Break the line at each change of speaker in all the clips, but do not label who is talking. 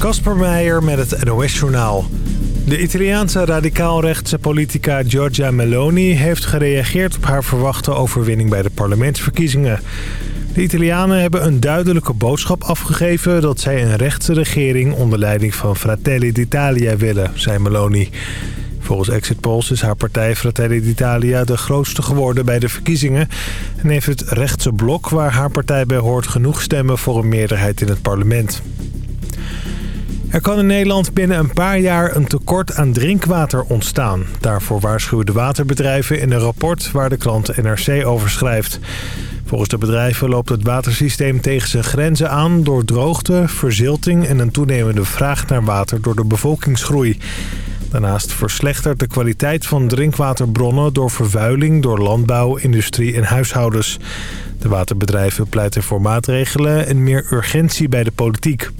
Kasper Meijer met het NOS-journaal. De Italiaanse radicaalrechtse politica Giorgia Meloni heeft gereageerd op haar verwachte overwinning bij de parlementsverkiezingen. De Italianen hebben een duidelijke boodschap afgegeven dat zij een rechtse regering onder leiding van Fratelli d'Italia willen, zei Meloni. Volgens exit polls is haar partij Fratelli d'Italia de grootste geworden bij de verkiezingen... en heeft het rechtse blok waar haar partij bij hoort genoeg stemmen voor een meerderheid in het parlement. Er kan in Nederland binnen een paar jaar een tekort aan drinkwater ontstaan. Daarvoor waarschuwen de waterbedrijven in een rapport waar de krant NRC over schrijft. Volgens de bedrijven loopt het watersysteem tegen zijn grenzen aan... door droogte, verzilting en een toenemende vraag naar water door de bevolkingsgroei. Daarnaast verslechtert de kwaliteit van drinkwaterbronnen... door vervuiling door landbouw, industrie en huishoudens. De waterbedrijven pleiten voor maatregelen en meer urgentie bij de politiek.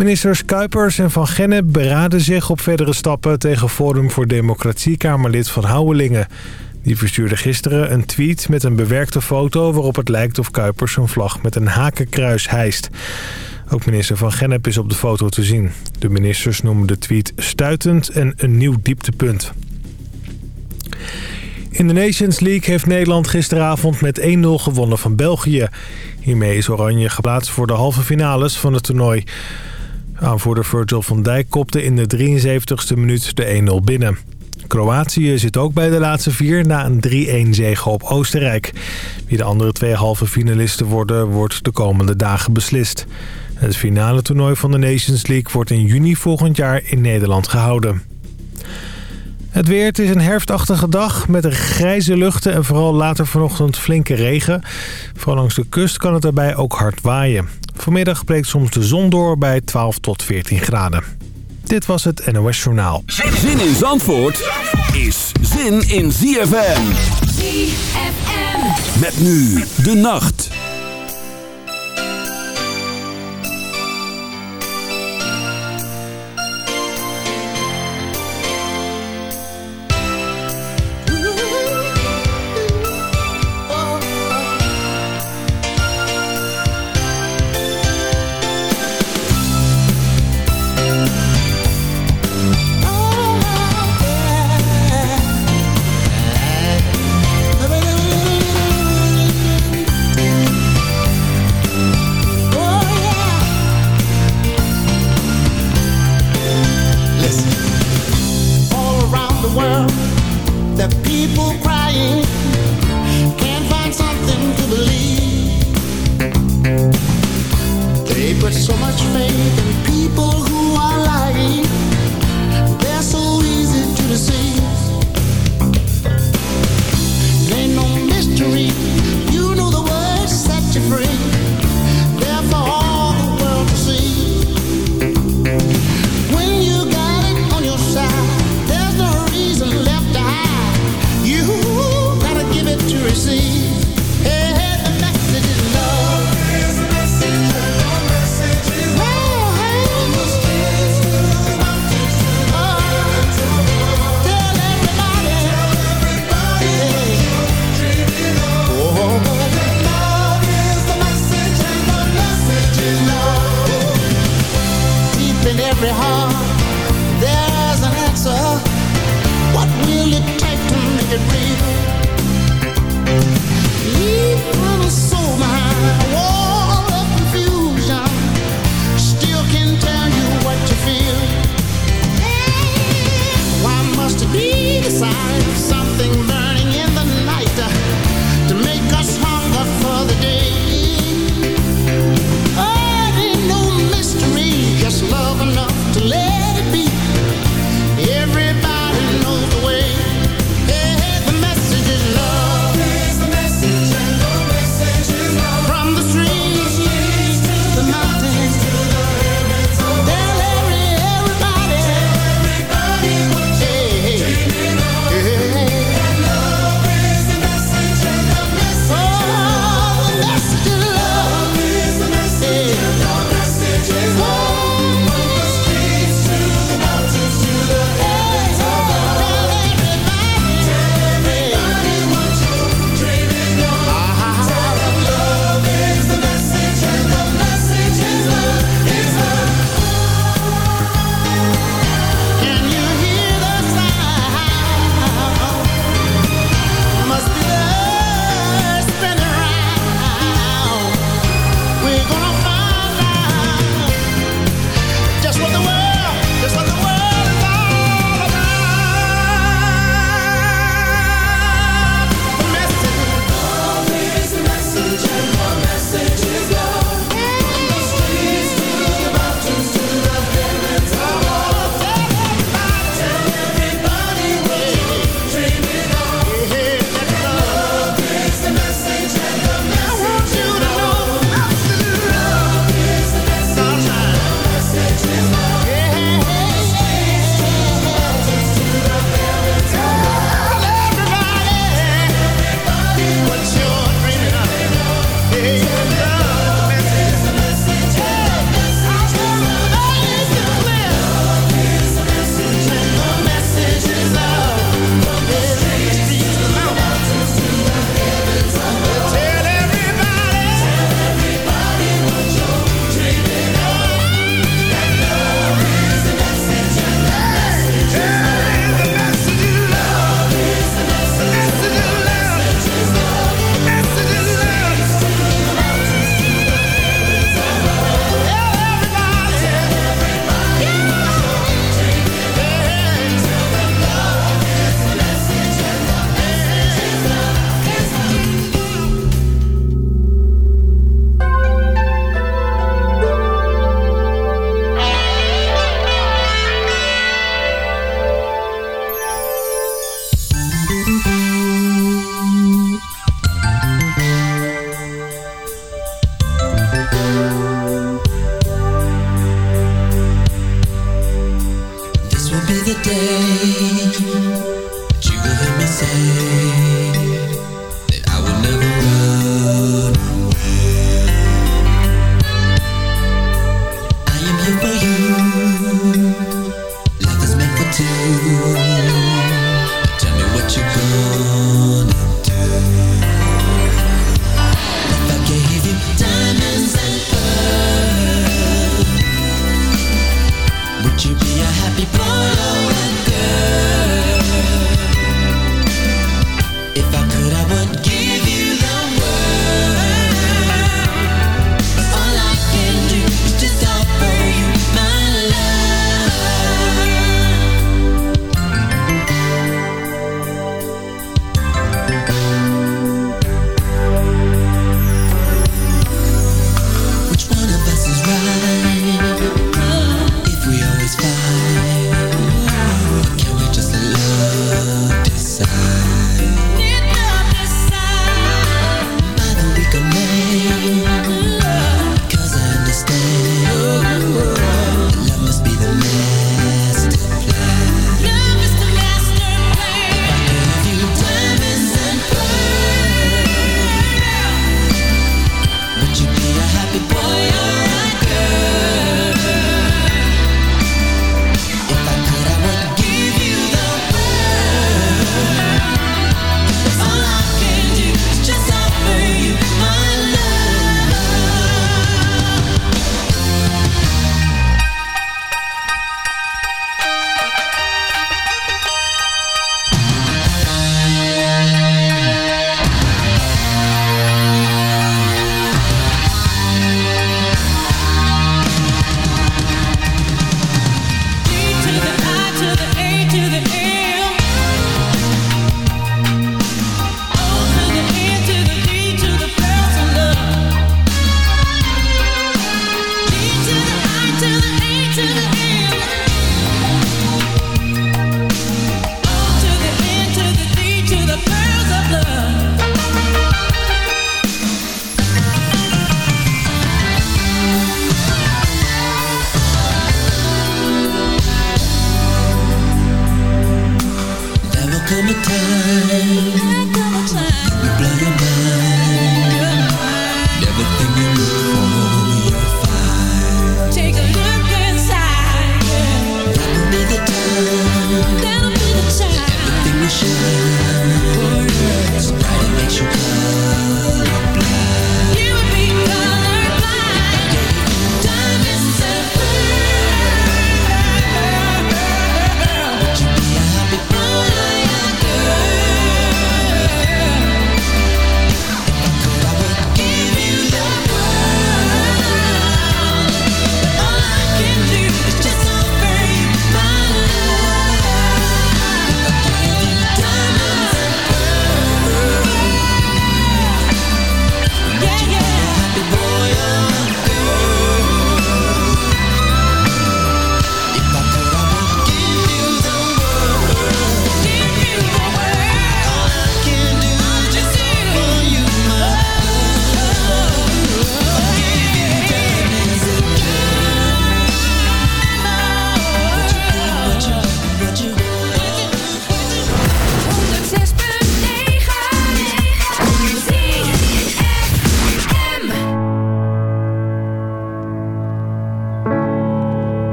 Ministers Kuipers en Van Gennep beraden zich op verdere stappen... tegen Forum voor Democratie-Kamerlid van Houwelingen. Die verstuurde gisteren een tweet met een bewerkte foto... waarop het lijkt of Kuipers een vlag met een hakenkruis hijst. Ook minister Van Gennep is op de foto te zien. De ministers noemen de tweet stuitend en een nieuw dieptepunt. In de Nations League heeft Nederland gisteravond met 1-0 gewonnen van België. Hiermee is Oranje geplaatst voor de halve finales van het toernooi. Aanvoerder Virgil van Dijk kopte in de 73ste minuut de 1-0 binnen. Kroatië zit ook bij de laatste vier na een 3-1 zege op Oostenrijk. Wie de andere twee halve finalisten worden, wordt de komende dagen beslist. Het finale toernooi van de Nations League wordt in juni volgend jaar in Nederland gehouden. Het weer, het is een herfstachtige dag met grijze luchten en vooral later vanochtend flinke regen. Vooral langs de kust kan het daarbij ook hard waaien. Vanmiddag breekt soms de zon door bij 12 tot 14 graden. Dit was het NOS Journaal.
Zin in Zandvoort is zin in ZFM. ZFM. Met nu de nacht.
every heart happy
boy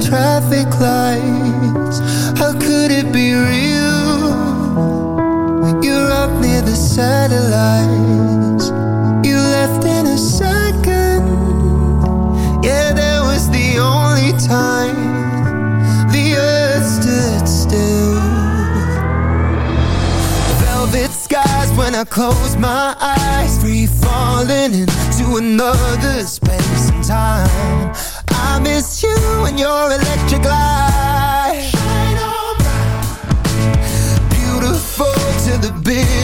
traffic lights. How could it
be real? You're up near the satellites? You left in a second. Yeah, that was
the only time The earth stood still. Velvet skies when
I close my eyes
Free falling into another space and time. I miss you and your electric light. Shine on bright, Beautiful to
the
big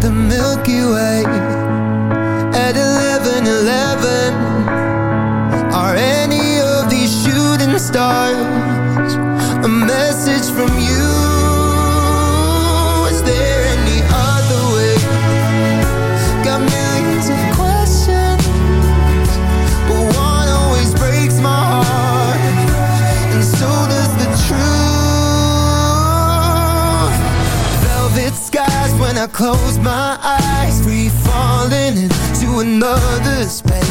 the Milky Way. I close my eyes, free falling into another space.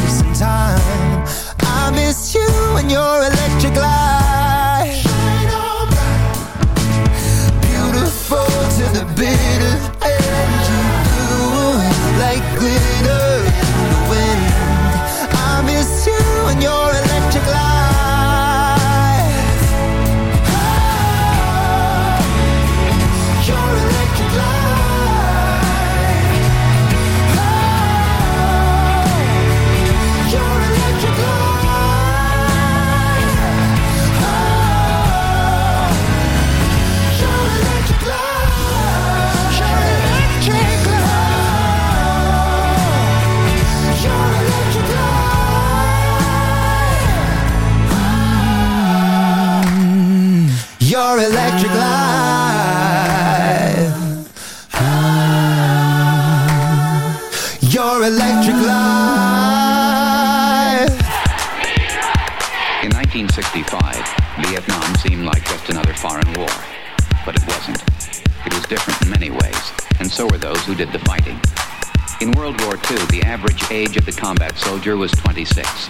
Soldier was 26.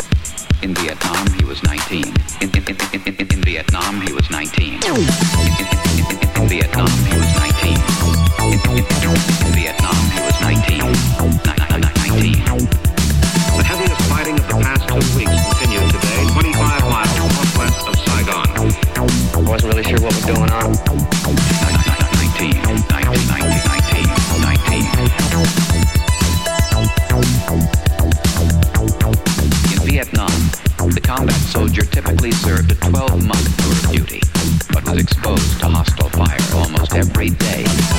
In Vietnam,
he was 19. In, in, in, in Vietnam, he was
19. In, Vietnam, he was 19. In, Vietnam, he was 19. 19. days.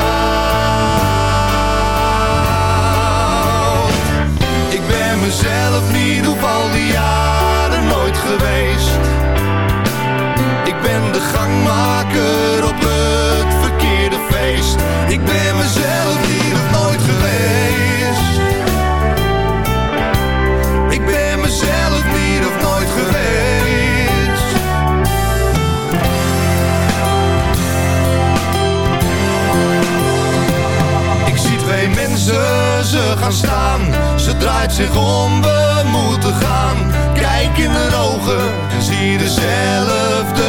staan. Ze draait zich om, we moeten gaan. Kijk in de ogen en zie dezelfde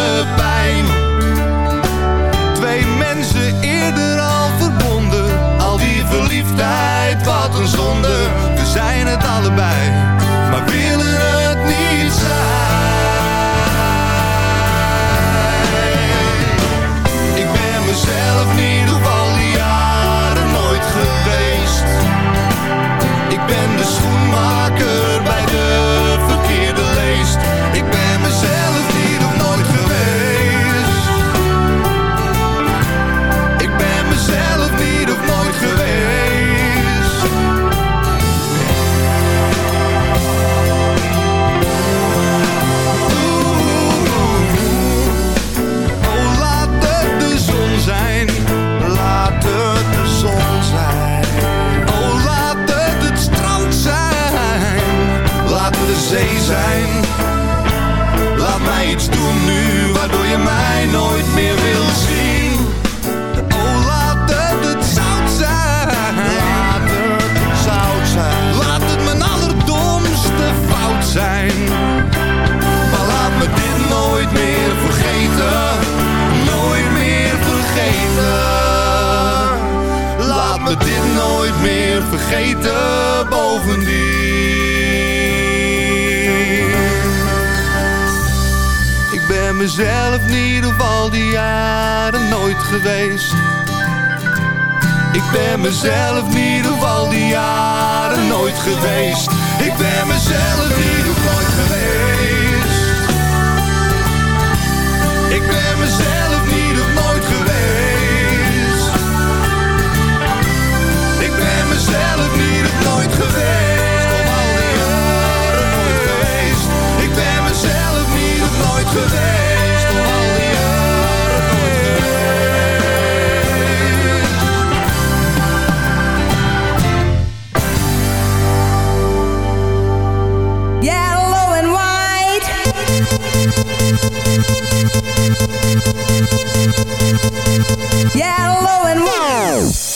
zee zijn. Laat mij iets doen nu, waardoor je mij nooit meer wil of niet of al die jaren nooit geweest. Ik ben mezelf niet of al die jaren nooit geweest. Ik ben mezelf niet of nooit geweest. Ik ben mezelf niet of nooit geweest. Ik ben mezelf niet of nooit geweest. Om al die jaren. Ik ben mezelf niet nooit geweest.
Yeah, low and low.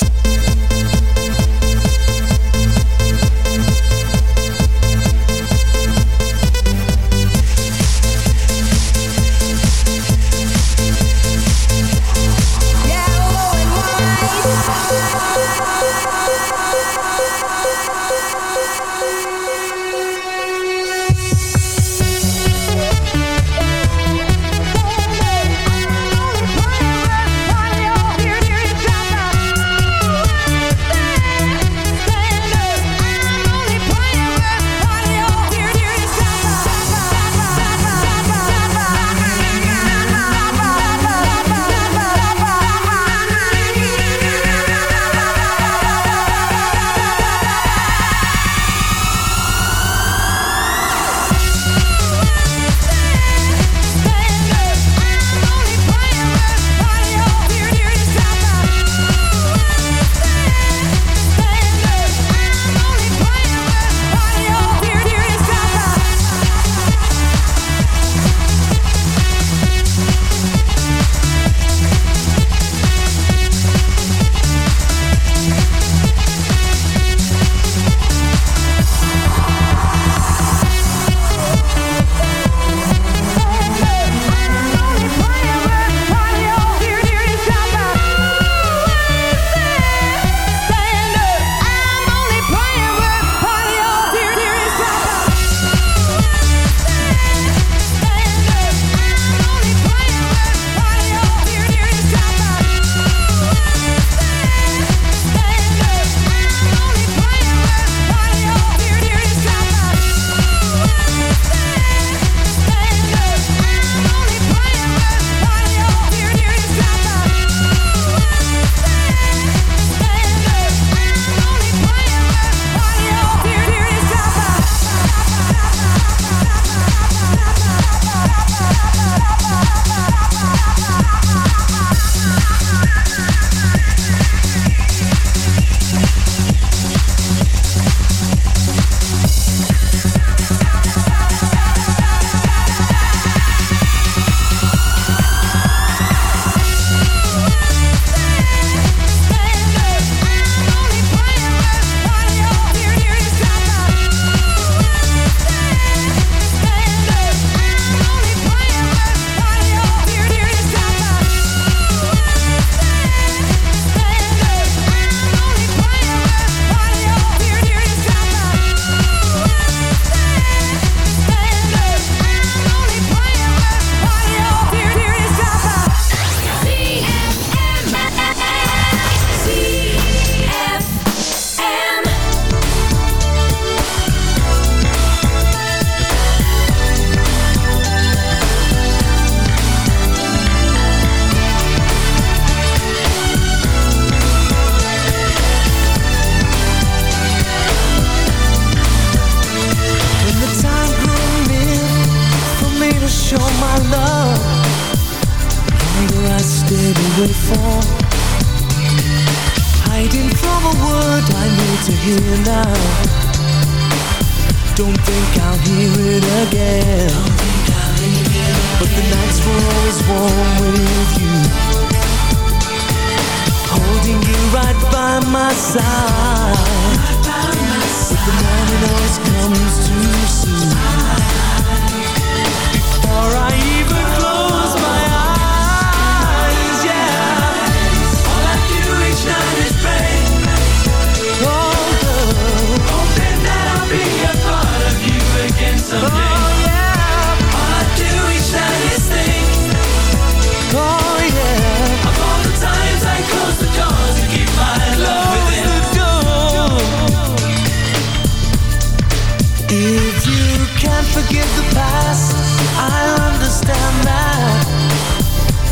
forgive the past. I understand that.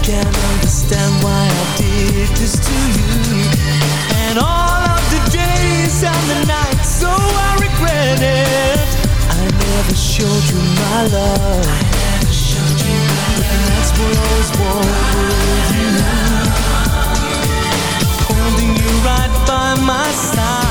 Can't understand why I did this to you. And all of the days and the nights, so I regret it. I never showed you my love. I never showed you my love. And that's what I was born with you. Holding you right by my side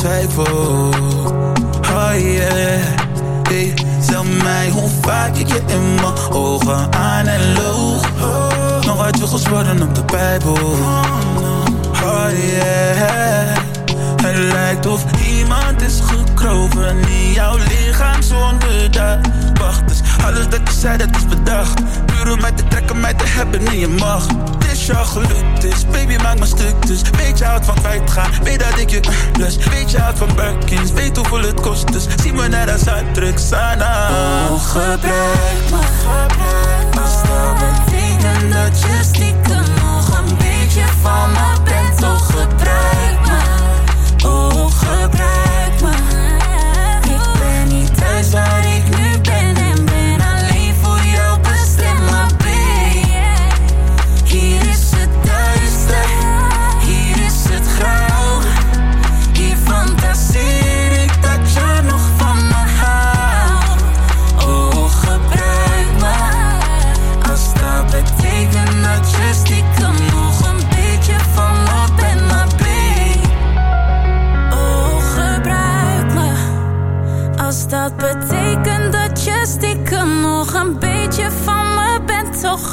twijfel.
Oh yeah. Hey, zeg mij hoe vaak ik je in mijn ogen aan en loog. Nog wat je gesproken op de Bijbel. Oh yeah. Het lijkt of iemand is gekropen in jouw lichaam zonder dat. Wacht, dus alles dat je zei, dat is bedacht. Puur mij te trekken, mij te hebben in je macht. Het is jou gelukt, dus baby maak me stuk. Dus weet je houdt van kwijtgaan, weet dat ik je plus. Weet je houdt van Birkins, weet hoeveel het kost. Dus zie me net als uitdruk, Sana.
Oh, gebruik me, Als dat betekent dat je stiekem nog een beetje van me bent, toch gebruik me. Oh, gebruik me. Ik ben niet thuis waar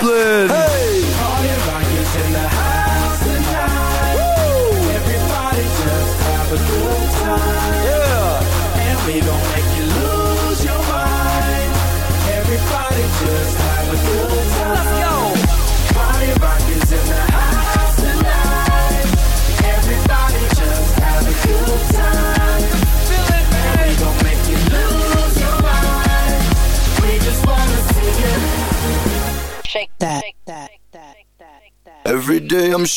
Kaplan.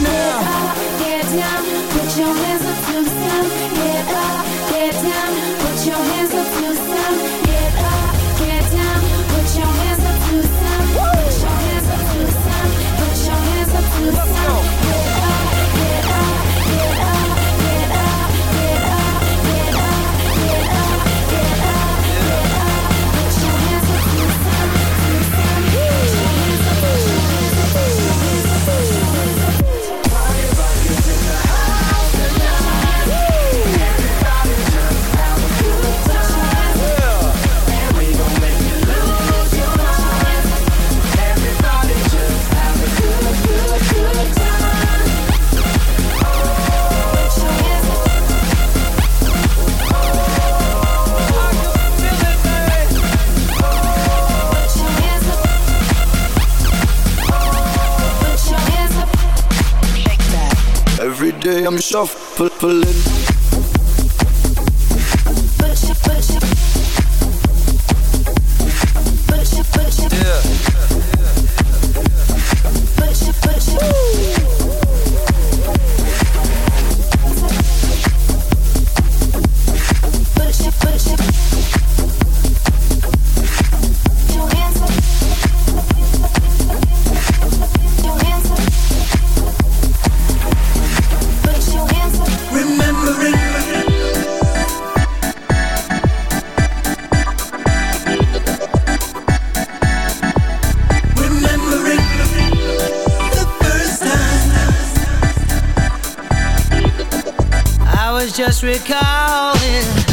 now.
Dance
now. day I'm shuffling.
was just recalling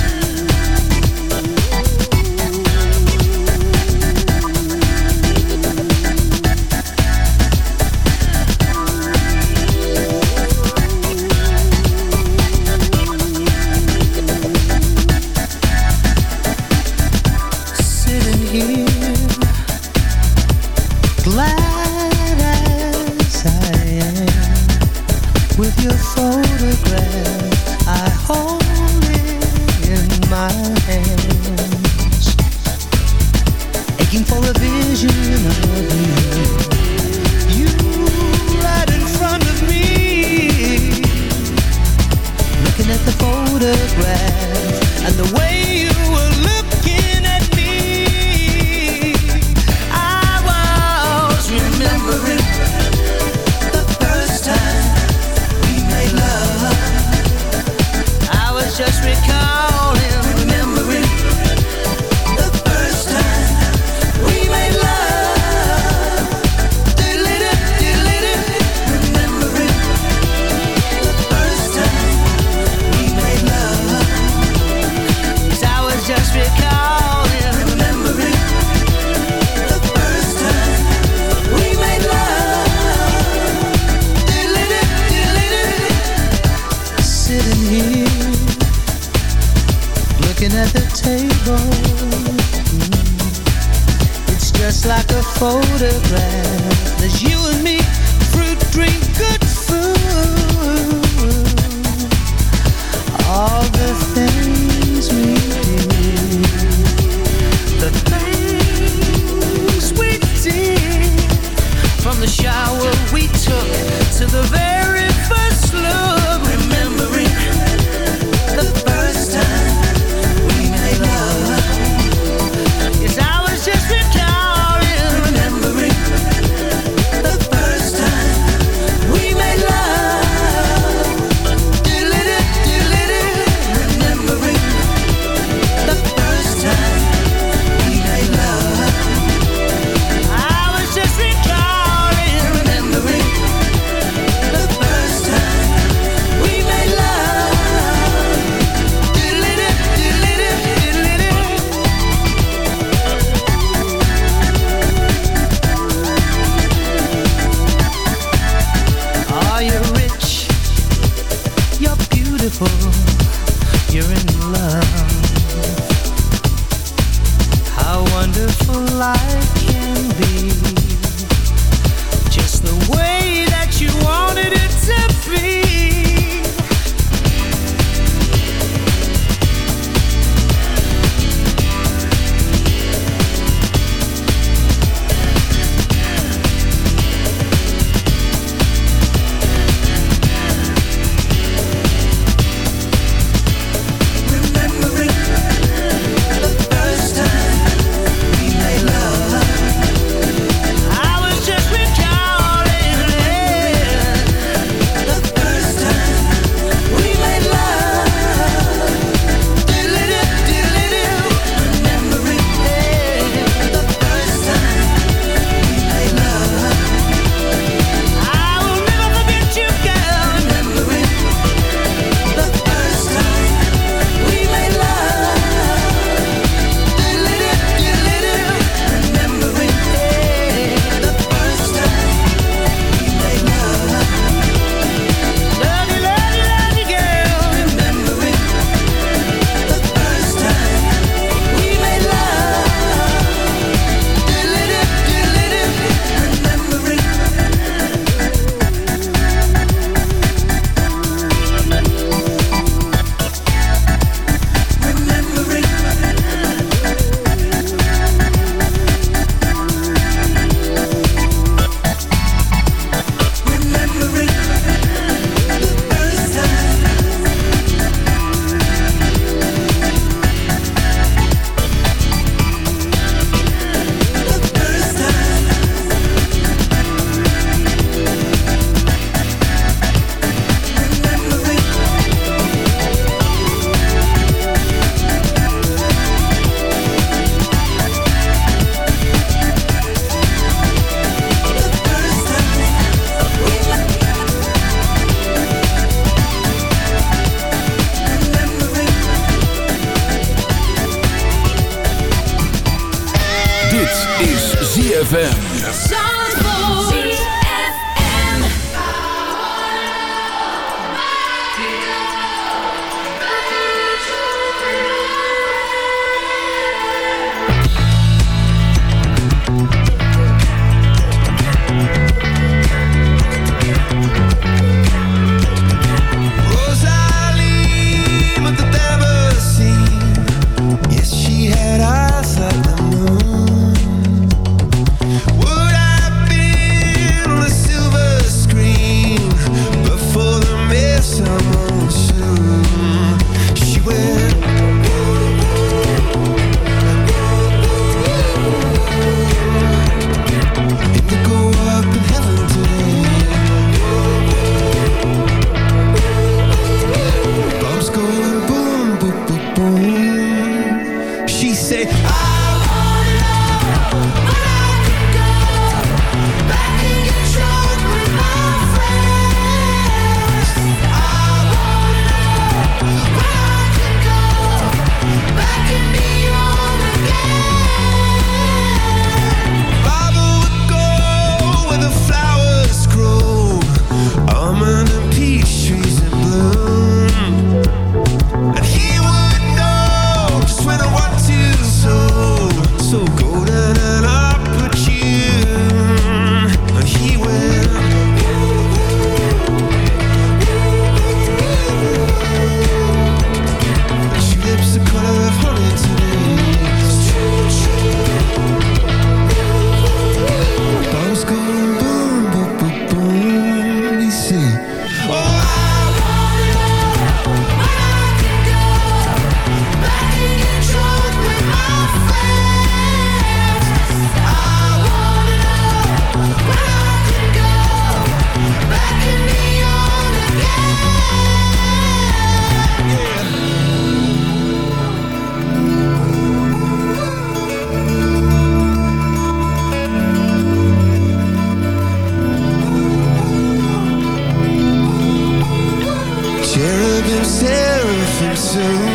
surrender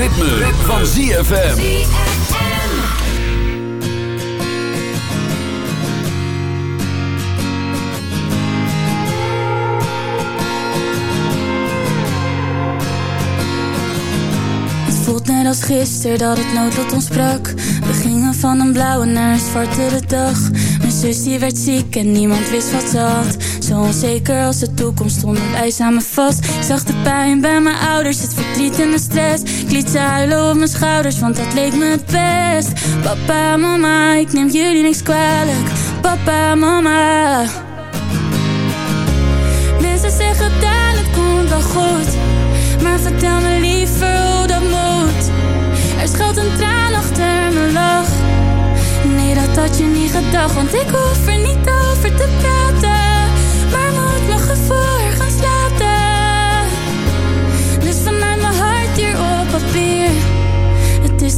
ritme, ritme. van ZFM.
Het voelt net als gisteren dat het noodlot ons sprak. We gingen van een blauwe naar een zwartere dag. Mijn zus werd ziek en niemand wist wat ze had. Zo onzeker als de toekomst stonden wij samen vast. Ik zag de pijn bij mijn ouders, het verdriet en de stress. Ik liet ze op mijn schouders, want dat leek me het best. Papa, mama, ik neem jullie niks kwalijk. Papa, mama. Mensen zeggen dat het komt wel goed. Maar vertel me liever hoe dat moet. Er schuilt een traan achter mijn lach. Nee, dat had je niet gedacht, want ik hoef er niet over te praten.